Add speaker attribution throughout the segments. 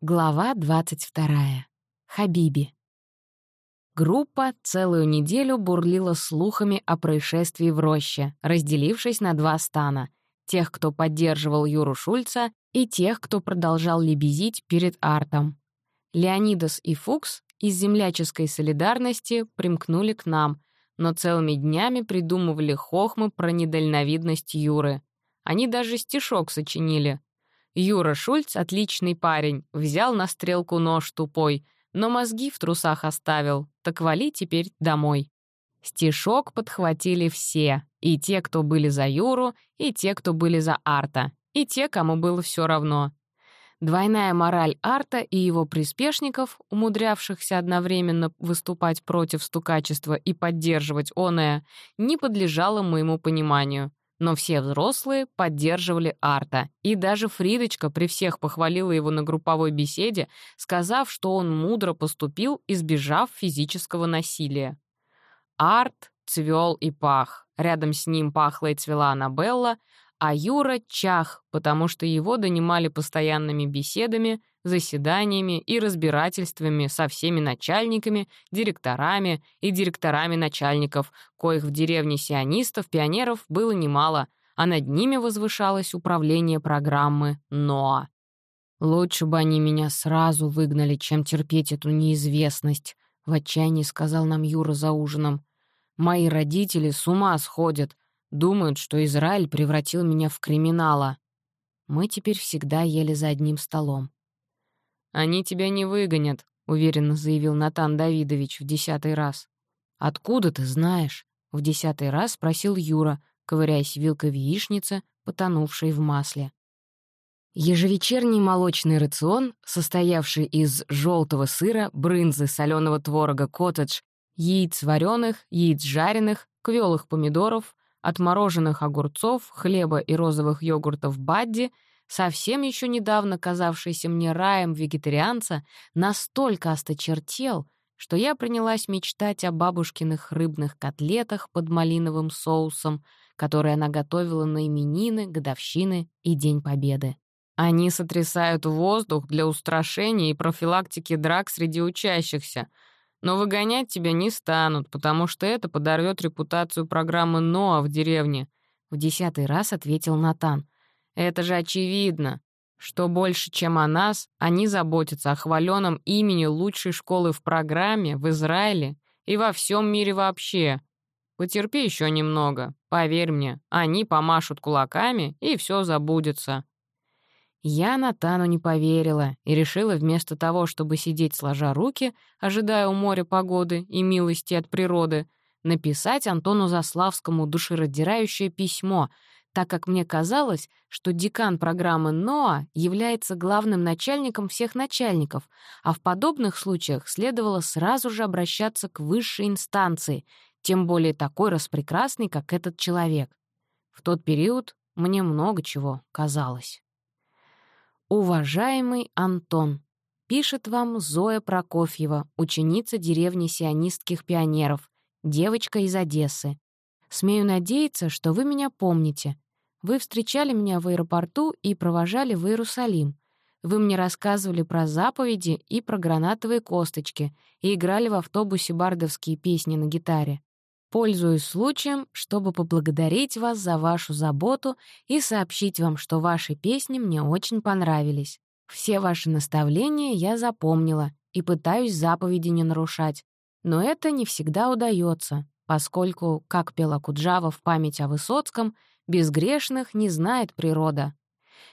Speaker 1: Глава 22. Хабиби. Группа целую неделю бурлила слухами о происшествии в роще, разделившись на два стана — тех, кто поддерживал Юру Шульца, и тех, кто продолжал лебезить перед Артом. Леонидас и Фукс из земляческой солидарности примкнули к нам, но целыми днями придумывали хохмы про недальновидность Юры. Они даже стишок сочинили — Юра Шульц, отличный парень, взял на стрелку нож тупой, но мозги в трусах оставил, так вали теперь домой. Стишок подхватили все, и те, кто были за Юру, и те, кто были за Арта, и те, кому было все равно. Двойная мораль Арта и его приспешников, умудрявшихся одновременно выступать против стукачества и поддерживать оное, не подлежала моему пониманию но все взрослые поддерживали Арта, и даже Фридочка при всех похвалила его на групповой беседе, сказав, что он мудро поступил, избежав физического насилия. Арт цвел и пах. Рядом с ним пахла и цвела Аннабелла, а Юра чах, потому что его донимали постоянными беседами, заседаниями и разбирательствами со всеми начальниками, директорами и директорами начальников, коих в деревне сионистов, пионеров было немало, а над ними возвышалось управление программы НОА. «Лучше бы они меня сразу выгнали, чем терпеть эту неизвестность», — в отчаянии сказал нам Юра за ужином. «Мои родители с ума сходят, Думают, что Израиль превратил меня в криминала. Мы теперь всегда ели за одним столом. «Они тебя не выгонят», — уверенно заявил Натан Давидович в десятый раз. «Откуда ты знаешь?» — в десятый раз спросил Юра, ковыряясь вилкой в яичнице, потонувшей в масле. Ежевечерний молочный рацион, состоявший из желтого сыра, брынзы, соленого творога коттедж, яиц вареных, яиц жареных, квелых помидоров, отмороженных огурцов, хлеба и розовых йогуртов Бадди, совсем еще недавно казавшийся мне раем вегетарианца, настолько осточертел, что я принялась мечтать о бабушкиных рыбных котлетах под малиновым соусом, которые она готовила на именины, годовщины и День Победы. Они сотрясают воздух для устрашения и профилактики драк среди учащихся — но выгонять тебя не станут, потому что это подорвет репутацию программы НОА в деревне», — в десятый раз ответил Натан. «Это же очевидно, что больше, чем о нас, они заботятся о хваленном имени лучшей школы в программе, в Израиле и во всем мире вообще. Потерпи еще немного, поверь мне, они помашут кулаками, и все забудется». Я Натану не поверила и решила вместо того, чтобы сидеть сложа руки, ожидая у моря погоды и милости от природы, написать Антону Заславскому душераздирающее письмо, так как мне казалось, что декан программы НОА является главным начальником всех начальников, а в подобных случаях следовало сразу же обращаться к высшей инстанции, тем более такой распрекрасный, как этот человек. В тот период мне много чего казалось. «Уважаемый Антон, пишет вам Зоя Прокофьева, ученица деревни сионистских пионеров, девочка из Одессы. Смею надеяться, что вы меня помните. Вы встречали меня в аэропорту и провожали в Иерусалим. Вы мне рассказывали про заповеди и про гранатовые косточки и играли в автобусе бардовские песни на гитаре. Пользуюсь случаем, чтобы поблагодарить вас за вашу заботу и сообщить вам, что ваши песни мне очень понравились. Все ваши наставления я запомнила и пытаюсь заповеди не нарушать. Но это не всегда удается, поскольку, как пела Куджава в память о Высоцком, безгрешных не знает природа.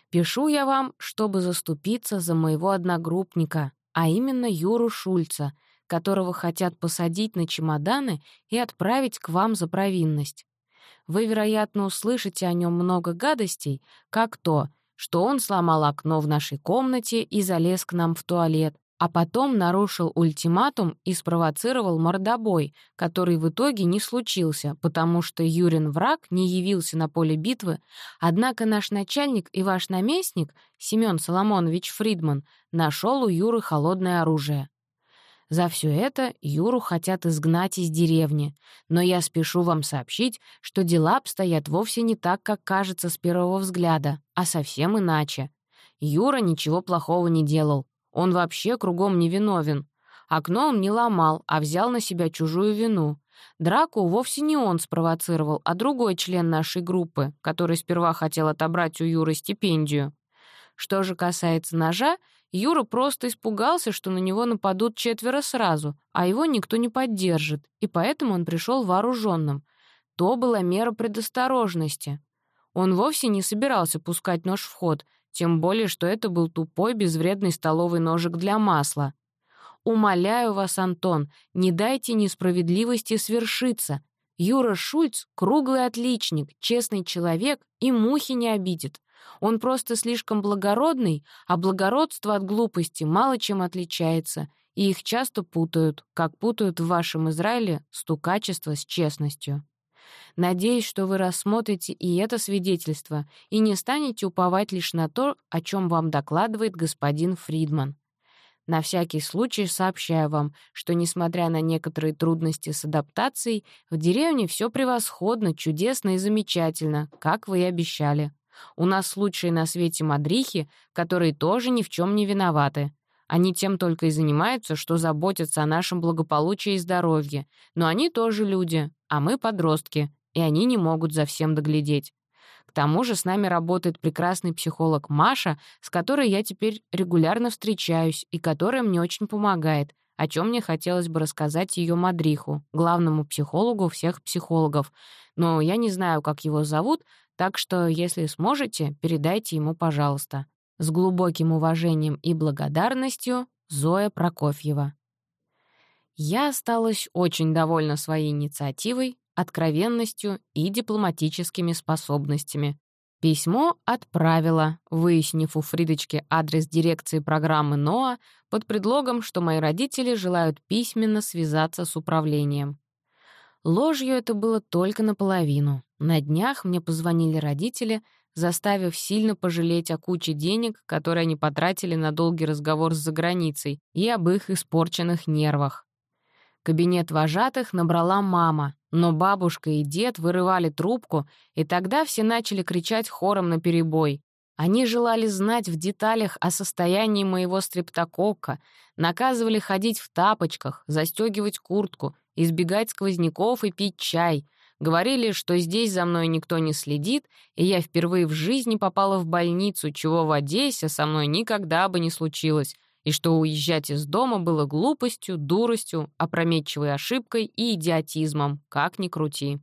Speaker 1: Пишу я вам, чтобы заступиться за моего одногруппника, а именно Юру Шульца — которого хотят посадить на чемоданы и отправить к вам за провинность. Вы, вероятно, услышите о нем много гадостей, как то, что он сломал окно в нашей комнате и залез к нам в туалет, а потом нарушил ультиматум и спровоцировал мордобой, который в итоге не случился, потому что Юрин враг не явился на поле битвы, однако наш начальник и ваш наместник, Семён Соломонович Фридман, нашел у Юры холодное оружие. За все это Юру хотят изгнать из деревни, но я спешу вам сообщить, что дела обстоят вовсе не так, как кажется с первого взгляда, а совсем иначе. Юра ничего плохого не делал. Он вообще кругом невиновен. Окно он не ломал, а взял на себя чужую вину. Драку вовсе не он спровоцировал, а другой член нашей группы, который сперва хотел отобрать у Юры стипендию. Что же касается ножа, Юра просто испугался, что на него нападут четверо сразу, а его никто не поддержит, и поэтому он пришел вооруженным. То была мера предосторожности. Он вовсе не собирался пускать нож в ход, тем более, что это был тупой, безвредный столовый ножик для масла. «Умоляю вас, Антон, не дайте несправедливости свершиться. Юра Шульц — круглый отличник, честный человек и мухи не обидит. Он просто слишком благородный, а благородство от глупости мало чем отличается, и их часто путают, как путают в вашем Израиле стукачество с честностью. Надеюсь, что вы рассмотрите и это свидетельство и не станете уповать лишь на то, о чем вам докладывает господин Фридман. На всякий случай сообщаю вам, что, несмотря на некоторые трудности с адаптацией, в деревне все превосходно, чудесно и замечательно, как вы и обещали. У нас лучшие на свете мадрихи, которые тоже ни в чем не виноваты. Они тем только и занимаются, что заботятся о нашем благополучии и здоровье. Но они тоже люди, а мы подростки, и они не могут за всем доглядеть. К тому же с нами работает прекрасный психолог Маша, с которой я теперь регулярно встречаюсь и которая мне очень помогает, о чем мне хотелось бы рассказать ее Мадриху, главному психологу всех психологов. Но я не знаю, как его зовут, так что, если сможете, передайте ему, пожалуйста. С глубоким уважением и благодарностью, Зоя Прокофьева. Я осталась очень довольна своей инициативой, откровенностью и дипломатическими способностями. Письмо отправила, выяснив у Фридочки адрес дирекции программы НОА под предлогом, что мои родители желают письменно связаться с управлением. Ложью это было только наполовину. На днях мне позвонили родители, заставив сильно пожалеть о куче денег, которые они потратили на долгий разговор с заграницей, и об их испорченных нервах. Кабинет вожатых набрала мама, но бабушка и дед вырывали трубку, и тогда все начали кричать хором на перебой. Они желали знать в деталях о состоянии моего стрептококка, наказывали ходить в тапочках, застегивать куртку, избегать сквозняков и пить чай. Говорили, что здесь за мной никто не следит, и я впервые в жизни попала в больницу, чего в Одессе со мной никогда бы не случилось, и что уезжать из дома было глупостью, дуростью, опрометчивой ошибкой и идиотизмом, как ни крути.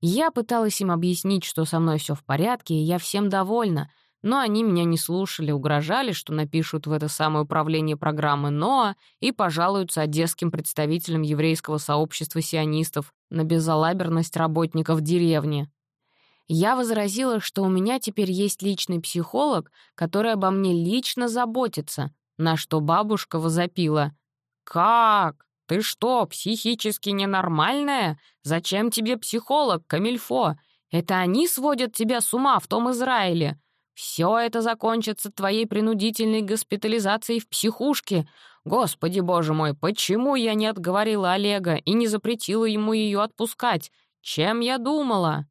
Speaker 1: Я пыталась им объяснить, что со мной все в порядке, и я всем довольна — но они меня не слушали, угрожали, что напишут в это самое управление программы НОА и пожалуются одесским представителям еврейского сообщества сионистов на безалаберность работников деревни. Я возразила, что у меня теперь есть личный психолог, который обо мне лично заботится, на что бабушка возопила. «Как? Ты что, психически ненормальная? Зачем тебе психолог, Камильфо? Это они сводят тебя с ума в том Израиле. Все это закончится твоей принудительной госпитализацией в психушке. Господи боже мой, почему я не отговорила Олега и не запретила ему ее отпускать? Чем я думала?»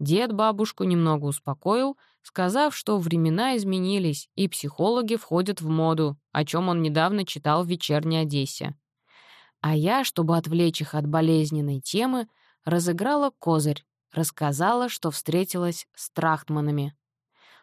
Speaker 1: Дед бабушку немного успокоил, сказав, что времена изменились, и психологи входят в моду, о чем он недавно читал в «Вечерней Одессе». А я, чтобы отвлечь их от болезненной темы, разыграла козырь, рассказала, что встретилась с Трахтманами.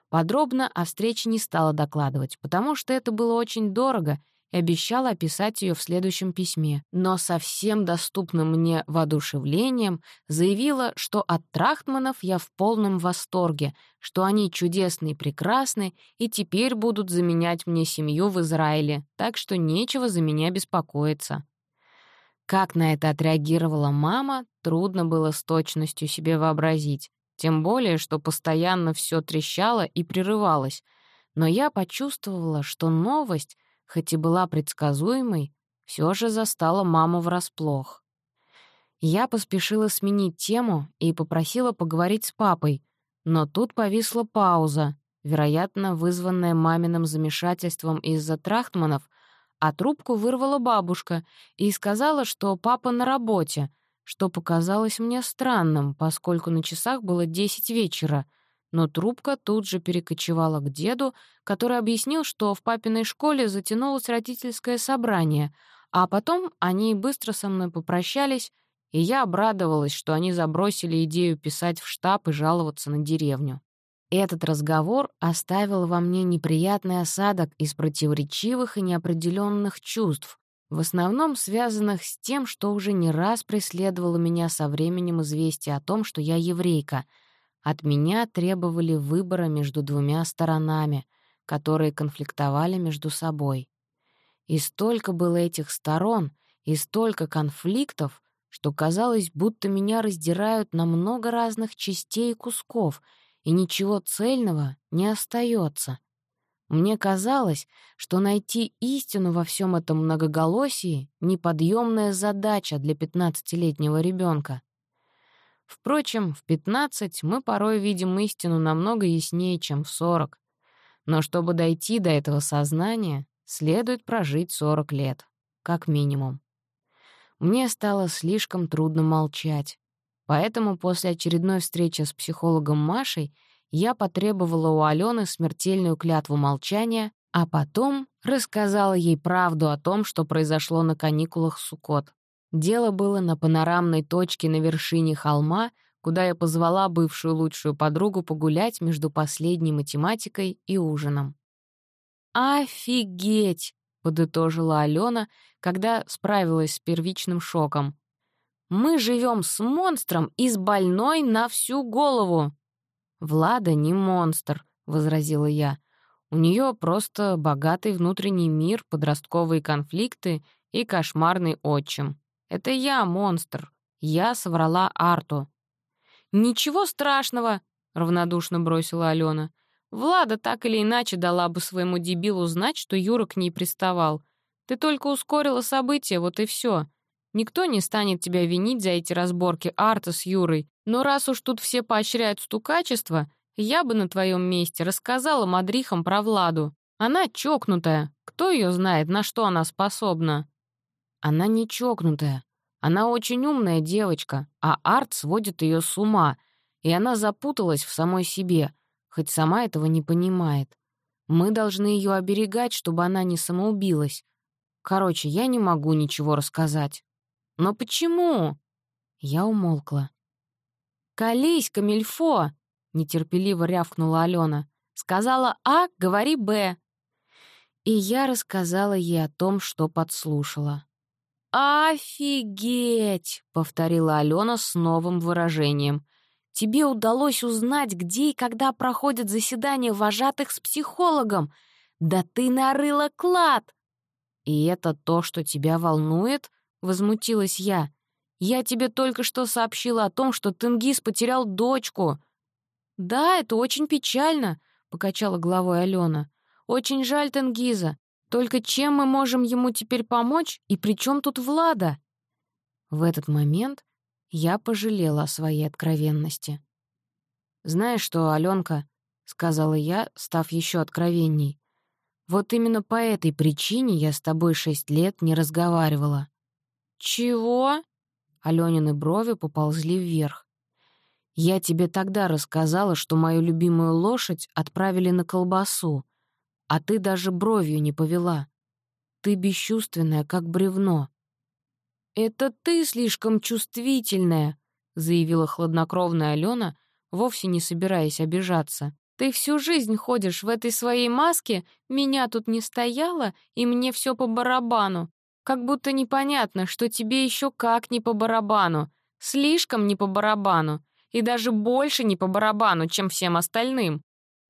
Speaker 1: Подробно о встрече не стала докладывать, потому что это было очень дорого и обещала описать ее в следующем письме, но со всем доступным мне воодушевлением заявила, что от Трахтманов я в полном восторге, что они чудесны и прекрасны и теперь будут заменять мне семью в Израиле, так что нечего за меня беспокоиться. Как на это отреагировала мама, трудно было с точностью себе вообразить. Тем более, что постоянно все трещало и прерывалось. Но я почувствовала, что новость, хоть и была предсказуемой, все же застала маму врасплох. Я поспешила сменить тему и попросила поговорить с папой, но тут повисла пауза, вероятно, вызванная маминым замешательством из-за трахтманов, а трубку вырвала бабушка и сказала, что папа на работе — что показалось мне странным, поскольку на часах было десять вечера, но трубка тут же перекочевала к деду, который объяснил, что в папиной школе затянулось родительское собрание, а потом они быстро со мной попрощались, и я обрадовалась, что они забросили идею писать в штаб и жаловаться на деревню. Этот разговор оставил во мне неприятный осадок из противоречивых и неопределенных чувств, в основном связанных с тем, что уже не раз преследовало меня со временем известия о том, что я еврейка. От меня требовали выбора между двумя сторонами, которые конфликтовали между собой. И столько было этих сторон, и столько конфликтов, что казалось, будто меня раздирают на много разных частей и кусков, и ничего цельного не остается. Мне казалось, что найти истину во всем этом многоголосии — неподъемная задача для пятнадцатилетнего ребенка. Впрочем, в пятнадцать мы порой видим истину намного яснее, чем в сорок. Но чтобы дойти до этого сознания, следует прожить сорок лет, как минимум. Мне стало слишком трудно молчать. Поэтому после очередной встречи с психологом Машей я потребовала у Алены смертельную клятву молчания, а потом рассказала ей правду о том, что произошло на каникулах Сукот. Дело было на панорамной точке на вершине холма, куда я позвала бывшую лучшую подругу погулять между последней математикой и ужином. «Офигеть!» — подытожила Алена, когда справилась с первичным шоком. «Мы живем с монстром и с больной на всю голову!» «Влада не монстр», — возразила я. «У нее просто богатый внутренний мир, подростковые конфликты и кошмарный отчим. Это я монстр. Я соврала Арту». «Ничего страшного», — равнодушно бросила Алена. «Влада так или иначе дала бы своему дебилу знать, что Юра к ней приставал. Ты только ускорила события, вот и все. Никто не станет тебя винить за эти разборки Арта с Юрой, но раз уж тут все поощряют стукачество, я бы на твоем месте рассказала мадрихам про Владу. Она чокнутая. Кто ее знает, на что она способна? Она не чокнутая. Она очень умная девочка, а Арт сводит ее с ума, и она запуталась в самой себе, хоть сама этого не понимает. Мы должны ее оберегать, чтобы она не самоубилась. Короче, я не могу ничего рассказать. «Но почему?» Я умолкла. «Колись, Камильфо!» — нетерпеливо рявкнула Алена. «Сказала А, говори Б». И я рассказала ей о том, что подслушала. «Офигеть!» — повторила Алена с новым выражением. «Тебе удалось узнать, где и когда проходят заседания вожатых с психологом. Да ты нарыла клад!» «И это то, что тебя волнует?» возмутилась я. «Я тебе только что сообщила о том, что Тенгиз потерял дочку». «Да, это очень печально», — покачала головой Алена. «Очень жаль Тенгиза. Только чем мы можем ему теперь помочь, и при чем тут Влада?» В этот момент я пожалела о своей откровенности. «Знаешь что, Аленка, сказала я, став еще откровенней, «вот именно по этой причине я с тобой шесть лет не разговаривала. «Чего?» — Алёнины брови поползли вверх. «Я тебе тогда рассказала, что мою любимую лошадь отправили на колбасу, а ты даже бровью не повела. Ты бесчувственная, как бревно». «Это ты слишком чувствительная», — заявила хладнокровная Алена, вовсе не собираясь обижаться. «Ты всю жизнь ходишь в этой своей маске, меня тут не стояло, и мне все по барабану. Как будто непонятно, что тебе еще как не по барабану. Слишком не по барабану. И даже больше не по барабану, чем всем остальным.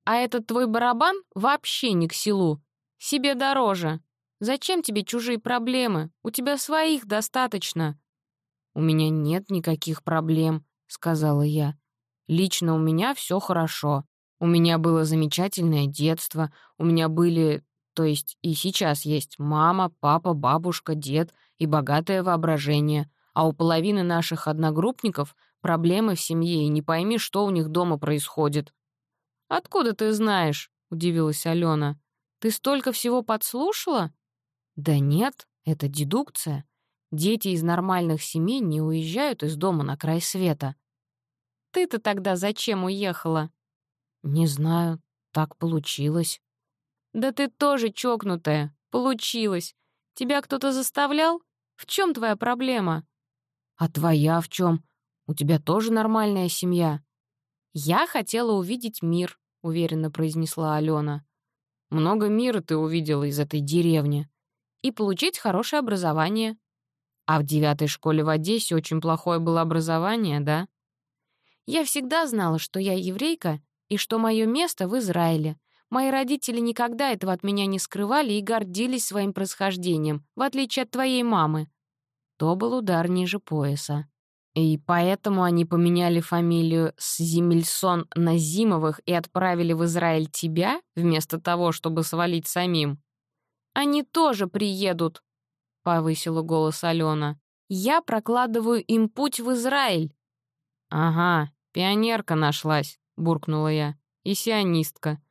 Speaker 1: А этот твой барабан вообще не к селу. Себе дороже. Зачем тебе чужие проблемы? У тебя своих достаточно. «У меня нет никаких проблем», — сказала я. «Лично у меня все хорошо. У меня было замечательное детство, у меня были то есть и сейчас есть мама, папа, бабушка, дед и богатое воображение, а у половины наших одногруппников проблемы в семье, и не пойми, что у них дома происходит. «Откуда ты знаешь?» — удивилась Алена. «Ты столько всего подслушала?» «Да нет, это дедукция. Дети из нормальных семей не уезжают из дома на край света». «Ты-то тогда зачем уехала?» «Не знаю, так получилось». «Да ты тоже чокнутая. Получилось. Тебя кто-то заставлял? В чем твоя проблема?» «А твоя в чем? У тебя тоже нормальная семья». «Я хотела увидеть мир», — уверенно произнесла Алена. «Много мира ты увидела из этой деревни. И получить хорошее образование». «А в девятой школе в Одессе очень плохое было образование, да?» «Я всегда знала, что я еврейка и что мое место в Израиле. Мои родители никогда этого от меня не скрывали и гордились своим происхождением, в отличие от твоей мамы». То был удар ниже пояса. И поэтому они поменяли фамилию с Зимельсон на Зимовых и отправили в Израиль тебя, вместо того, чтобы свалить самим. «Они тоже приедут», — повысила голос Алена. «Я прокладываю им путь в Израиль». «Ага, пионерка нашлась», — буркнула я. «И сионистка.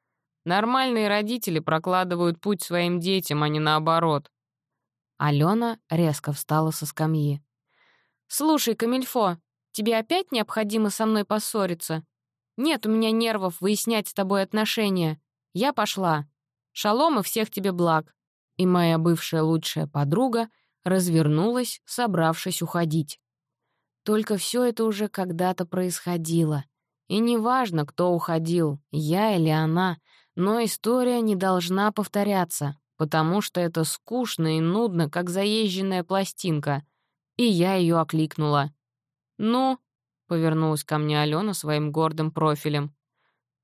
Speaker 1: Нормальные родители прокладывают путь своим детям, а не наоборот». Алена резко встала со скамьи. «Слушай, Камильфо, тебе опять необходимо со мной поссориться? Нет у меня нервов выяснять с тобой отношения. Я пошла. Шалом и всех тебе благ». И моя бывшая лучшая подруга развернулась, собравшись уходить. Только все это уже когда-то происходило. И неважно, кто уходил, я или она, но история не должна повторяться, потому что это скучно и нудно, как заезженная пластинка — и я ее окликнула. «Ну?» — повернулась ко мне Алена своим гордым профилем.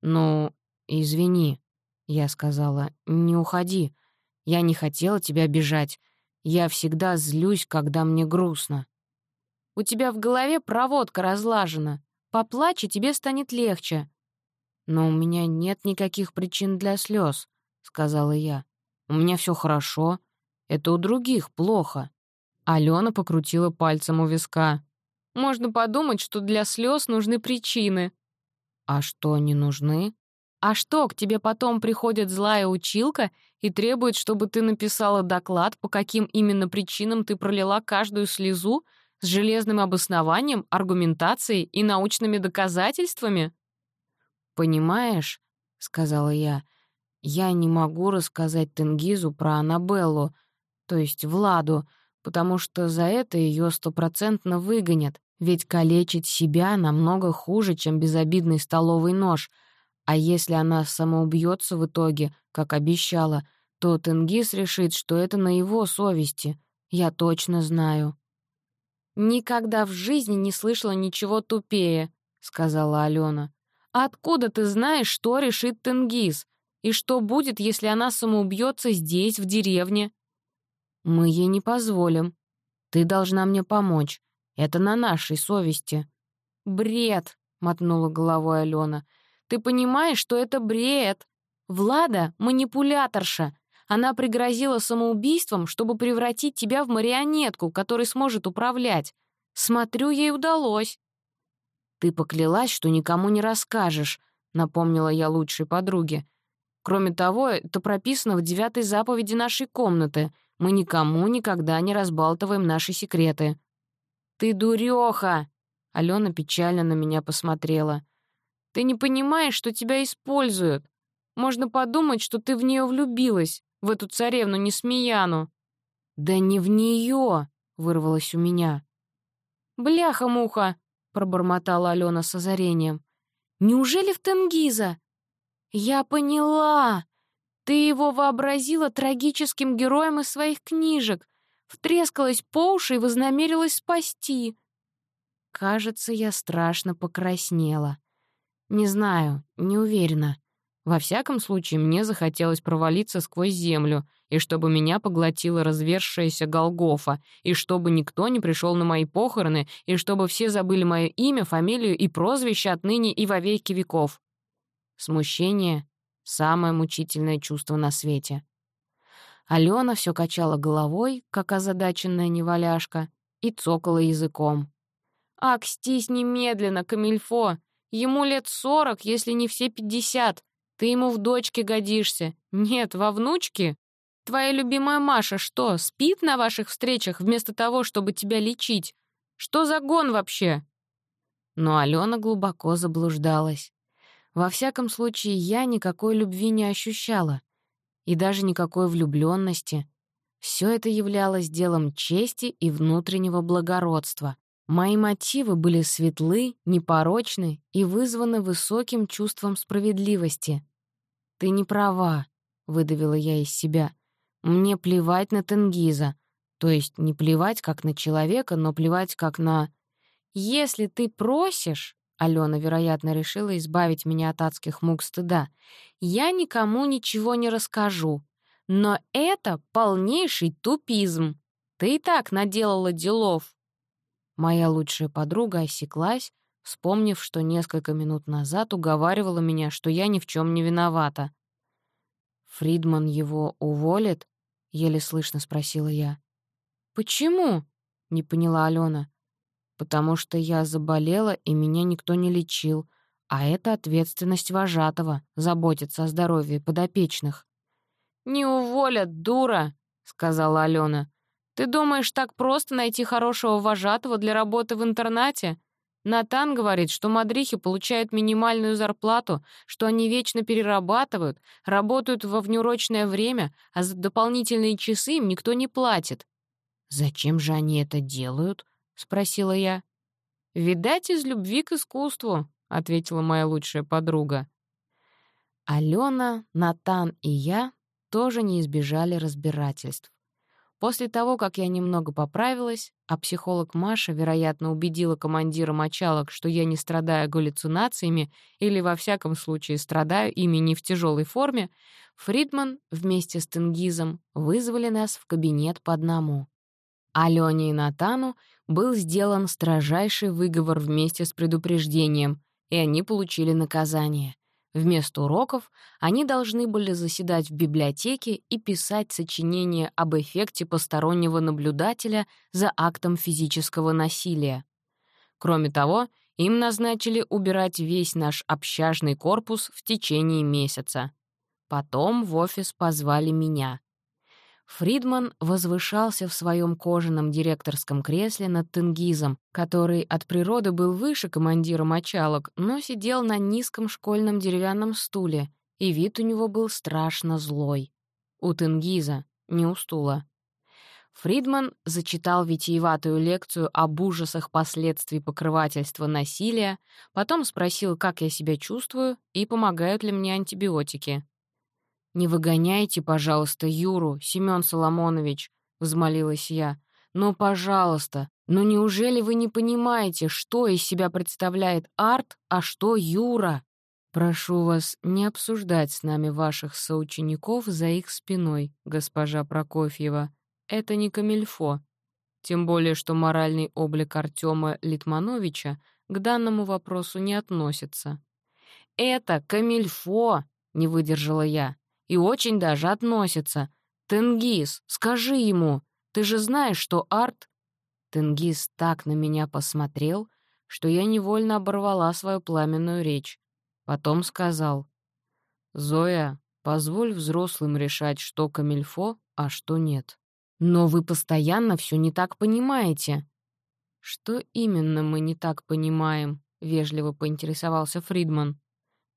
Speaker 1: «Ну, извини», — я сказала, — «не уходи. Я не хотела тебя обижать. Я всегда злюсь, когда мне грустно». «У тебя в голове проводка разлажена. Поплачь, и тебе станет легче». «Но у меня нет никаких причин для слез, сказала я. «У меня все хорошо. Это у других плохо». Алена покрутила пальцем у виска. «Можно подумать, что для слез нужны причины». «А что, не нужны?» «А что, к тебе потом приходит злая училка и требует, чтобы ты написала доклад, по каким именно причинам ты пролила каждую слезу, с железным обоснованием, аргументацией и научными доказательствами?» «Понимаешь», — сказала я, — «я не могу рассказать Тенгизу про Аннабеллу, то есть Владу, потому что за это ее стопроцентно выгонят, ведь калечить себя намного хуже, чем безобидный столовый нож. А если она самоубьется в итоге, как обещала, то Тенгиз решит, что это на его совести. Я точно знаю. «Никогда в жизни не слышала ничего тупее», — сказала Алена. «Откуда ты знаешь, что решит Тенгиз? И что будет, если она самоубьется здесь, в деревне?» «Мы ей не позволим. Ты должна мне помочь. Это на нашей совести». «Бред!» — мотнула головой Алена. «Ты понимаешь, что это бред? Влада — манипуляторша. Она пригрозила самоубийством, чтобы превратить тебя в марионетку, которой сможет управлять. Смотрю, ей удалось». «Ты поклялась, что никому не расскажешь», — напомнила я лучшей подруге. «Кроме того, это прописано в девятой заповеди нашей комнаты. Мы никому никогда не разбалтываем наши секреты». «Ты дурёха!» — Алена печально на меня посмотрела. «Ты не понимаешь, что тебя используют. Можно подумать, что ты в неё влюбилась, в эту царевну Несмеяну». «Да не в неё!» — вырвалось у меня. «Бляха-муха!» — пробормотала Алена с озарением. «Неужели в Тенгиза?» «Я поняла!» Ты его вообразила трагическим героем из своих книжек, втрескалась по уши и вознамерилась спасти. Кажется, я страшно покраснела. Не знаю, не уверена. Во всяком случае, мне захотелось провалиться сквозь землю, и чтобы меня поглотила развершаяся Голгофа, и чтобы никто не пришел на мои похороны, и чтобы все забыли мое имя, фамилию и прозвище отныне и во веки веков. Смущение, Самое мучительное чувство на свете. Алена все качала головой, как озадаченная неваляшка, и цокала языком. «Акстись немедленно, Камильфо! Ему лет сорок, если не все пятьдесят. Ты ему в дочке годишься. Нет, во внучке? Твоя любимая Маша что, спит на ваших встречах вместо того, чтобы тебя лечить? Что за гон вообще?» Но Алена глубоко заблуждалась. Во всяком случае, я никакой любви не ощущала. И даже никакой влюбленности. Все это являлось делом чести и внутреннего благородства. Мои мотивы были светлы, непорочны и вызваны высоким чувством справедливости. «Ты не права», — выдавила я из себя. «Мне плевать на Тенгиза. То есть не плевать как на человека, но плевать как на... Если ты просишь, Алена, вероятно, решила избавить меня от адских мук стыда. «Я никому ничего не расскажу. Но это полнейший тупизм. Ты и так наделала делов». Моя лучшая подруга осеклась, вспомнив, что несколько минут назад уговаривала меня, что я ни в чем не виновата. «Фридман его уволит?» — еле слышно спросила я. «Почему?» — не поняла Алена потому что я заболела, и меня никто не лечил, а это ответственность вожатого — заботиться о здоровье подопечных. «Не уволят, дура!» — сказала Алена. «Ты думаешь, так просто найти хорошего вожатого для работы в интернате? Натан говорит, что мадрихи получают минимальную зарплату, что они вечно перерабатывают, работают во внеурочное время, а за дополнительные часы им никто не платит. Зачем же они это делают? — спросила я. «Видать, из любви к искусству», — ответила моя лучшая подруга. Алена, Натан и я тоже не избежали разбирательств. После того, как я немного поправилась, а психолог Маша, вероятно, убедила командира мочалок, что я не страдаю галлюцинациями или, во всяком случае, страдаю ими не в тяжелой форме, Фридман вместе с Тенгизом вызвали нас в кабинет по одному. Алене и Натану был сделан строжайший выговор вместе с предупреждением, и они получили наказание. Вместо уроков они должны были заседать в библиотеке и писать сочинение об эффекте постороннего наблюдателя за актом физического насилия. Кроме того, им назначили убирать весь наш общажный корпус в течение месяца. Потом в офис позвали меня. Фридман возвышался в своем кожаном директорском кресле над Тенгизом, который от природы был выше командира мочалок, но сидел на низком школьном деревянном стуле, и вид у него был страшно злой. У Тенгиза, не у стула. Фридман зачитал витиеватую лекцию об ужасах последствий покрывательства насилия, потом спросил, как я себя чувствую и помогают ли мне антибиотики. «Не выгоняйте, пожалуйста, Юру, Семён Соломонович», — взмолилась я. «Ну, пожалуйста, ну неужели вы не понимаете, что из себя представляет арт, а что Юра?» «Прошу вас не обсуждать с нами ваших соучеников за их спиной, госпожа Прокофьева. Это не камильфо. Тем более, что моральный облик Артема Литмановича к данному вопросу не относится». «Это камильфо!» — не выдержала я и очень даже относится. Тенгиз, скажи ему, ты же знаешь, что арт...» Тенгиз так на меня посмотрел, что я невольно оборвала свою пламенную речь. Потом сказал, «Зоя, позволь взрослым решать, что камильфо, а что нет. Но вы постоянно все не так понимаете». «Что именно мы не так понимаем?» — вежливо поинтересовался Фридман.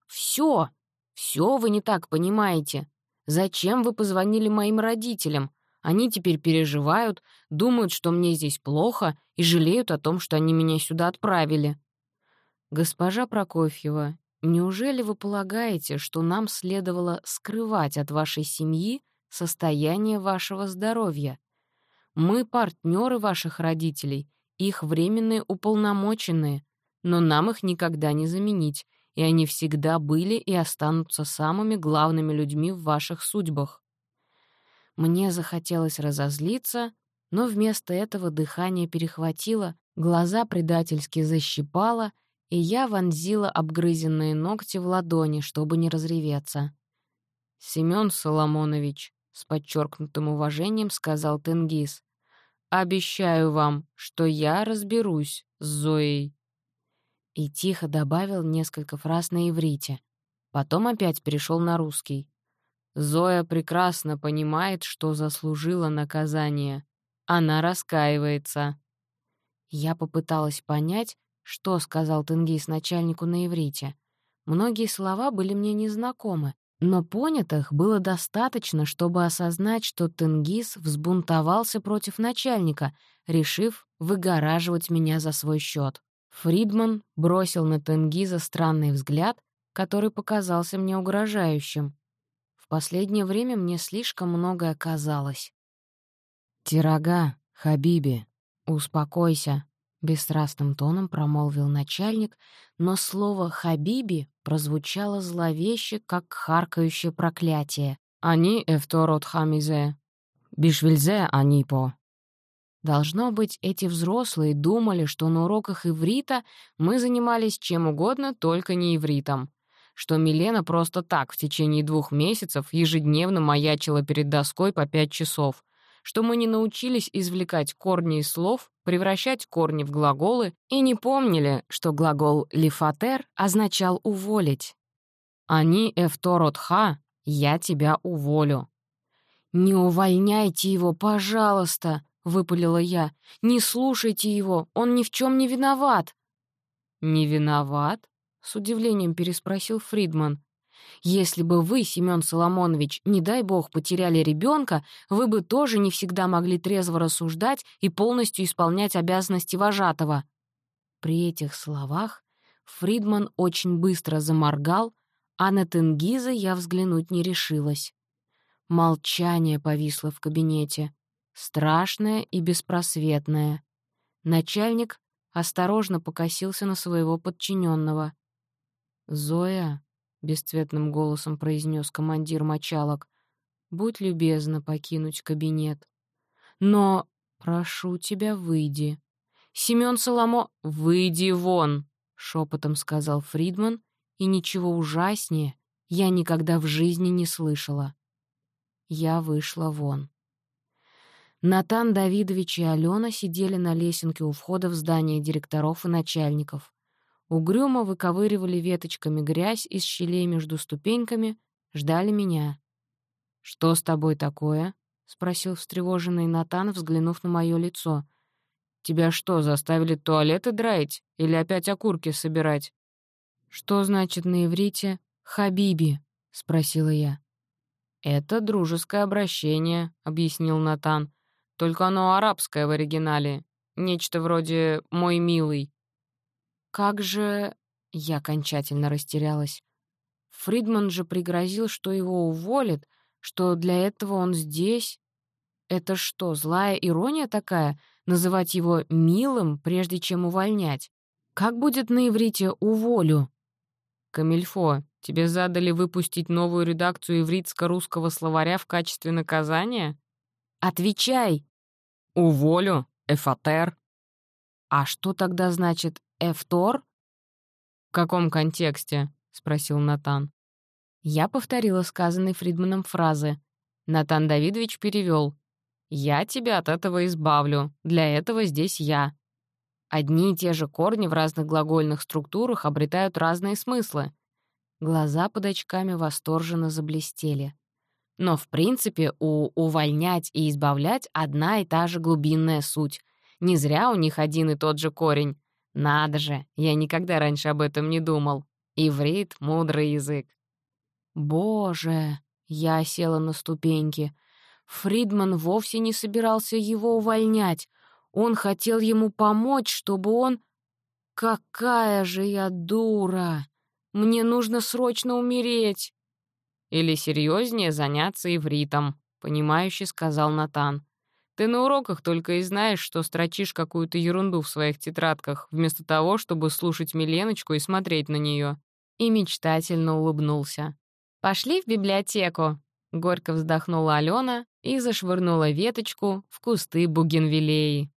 Speaker 1: «Все!» Все вы не так понимаете. Зачем вы позвонили моим родителям? Они теперь переживают, думают, что мне здесь плохо, и жалеют о том, что они меня сюда отправили. Госпожа Прокофьева, неужели вы полагаете, что нам следовало скрывать от вашей семьи состояние вашего здоровья? Мы партнеры ваших родителей, их временные уполномоченные, но нам их никогда не заменить, и они всегда были и останутся самыми главными людьми в ваших судьбах. Мне захотелось разозлиться, но вместо этого дыхание перехватило, глаза предательски защипало, и я вонзила обгрызенные ногти в ладони, чтобы не разреветься. «Семён Соломонович», — с подчеркнутым уважением сказал Тенгиз, «обещаю вам, что я разберусь с Зоей» и тихо добавил несколько фраз на иврите. Потом опять перешел на русский. Зоя прекрасно понимает, что заслужила наказание. Она раскаивается. Я попыталась понять, что сказал Тенгиз начальнику на иврите. Многие слова были мне незнакомы, но понятых было достаточно, чтобы осознать, что Тенгиз взбунтовался против начальника, решив выгораживать меня за свой счет. Фридман бросил на Тенгиза странный взгляд, который показался мне угрожающим. В последнее время мне слишком многое казалось. «Тирага, Хабиби, успокойся», — бесстрастным тоном промолвил начальник, но слово «Хабиби» прозвучало зловеще, как харкающее проклятие. «Они эфторот хамизе, бишвильзе анипо». Должно быть, эти взрослые думали, что на уроках иврита мы занимались чем угодно, только не ивритом. Что Милена просто так в течение двух месяцев ежедневно маячила перед доской по пять часов. Что мы не научились извлекать корни из слов, превращать корни в глаголы и не помнили, что глагол «лифатер» означал «уволить». «Они эфторотха» — «я тебя уволю». «Не увольняйте его, пожалуйста!» — выпалила я. «Не слушайте его, он ни в чем не виноват». «Не виноват?» — с удивлением переспросил Фридман. «Если бы вы, Семён Соломонович, не дай бог, потеряли ребенка, вы бы тоже не всегда могли трезво рассуждать и полностью исполнять обязанности вожатого». При этих словах Фридман очень быстро заморгал, а на Тенгиза я взглянуть не решилась. Молчание повисло в кабинете страшное и беспросветное. Начальник осторожно покосился на своего подчиненного. «Зоя», — бесцветным голосом произнес командир мочалок, «будь любезна покинуть кабинет». «Но, прошу тебя, выйди». «Семён Соломо, выйди вон!» — шепотом сказал Фридман, и ничего ужаснее я никогда в жизни не слышала. Я вышла вон. Натан Давидович и Алена сидели на лесенке у входа в здание директоров и начальников. Угрюмо выковыривали веточками грязь из щелей между ступеньками, ждали меня. «Что с тобой такое?» — спросил встревоженный Натан, взглянув на мое лицо. «Тебя что, заставили туалеты драить или опять окурки собирать?» «Что значит на иврите «хабиби»?» — спросила я. «Это дружеское обращение», — объяснил Натан. Только оно арабское в оригинале. Нечто вроде «мой милый». Как же... Я окончательно растерялась. Фридман же пригрозил, что его уволят, что для этого он здесь. Это что, злая ирония такая, называть его «милым», прежде чем увольнять? Как будет на иврите «уволю»? Камильфо, тебе задали выпустить новую редакцию ивритско-русского словаря в качестве наказания? Отвечай!» «Уволю, эфатер». «А что тогда значит эфтор?» «В каком контексте?» — спросил Натан. Я повторила сказанные Фридманом фразы. Натан Давидович перевел. «Я тебя от этого избавлю. Для этого здесь я». Одни и те же корни в разных глагольных структурах обретают разные смыслы. Глаза под очками восторженно заблестели. Но, в принципе, у «увольнять» и «избавлять» одна и та же глубинная суть. Не зря у них один и тот же корень. Надо же, я никогда раньше об этом не думал. Иврит — мудрый язык. Боже, я села на ступеньки. Фридман вовсе не собирался его увольнять. Он хотел ему помочь, чтобы он... Какая же я дура! Мне нужно срочно умереть. Или серьезнее заняться ивритом», — понимающе сказал Натан. «Ты на уроках только и знаешь, что строчишь какую-то ерунду в своих тетрадках, вместо того, чтобы слушать Миленочку и смотреть на нее. И мечтательно улыбнулся. «Пошли в библиотеку», — горько вздохнула Алена и зашвырнула веточку в кусты бугенвилеи.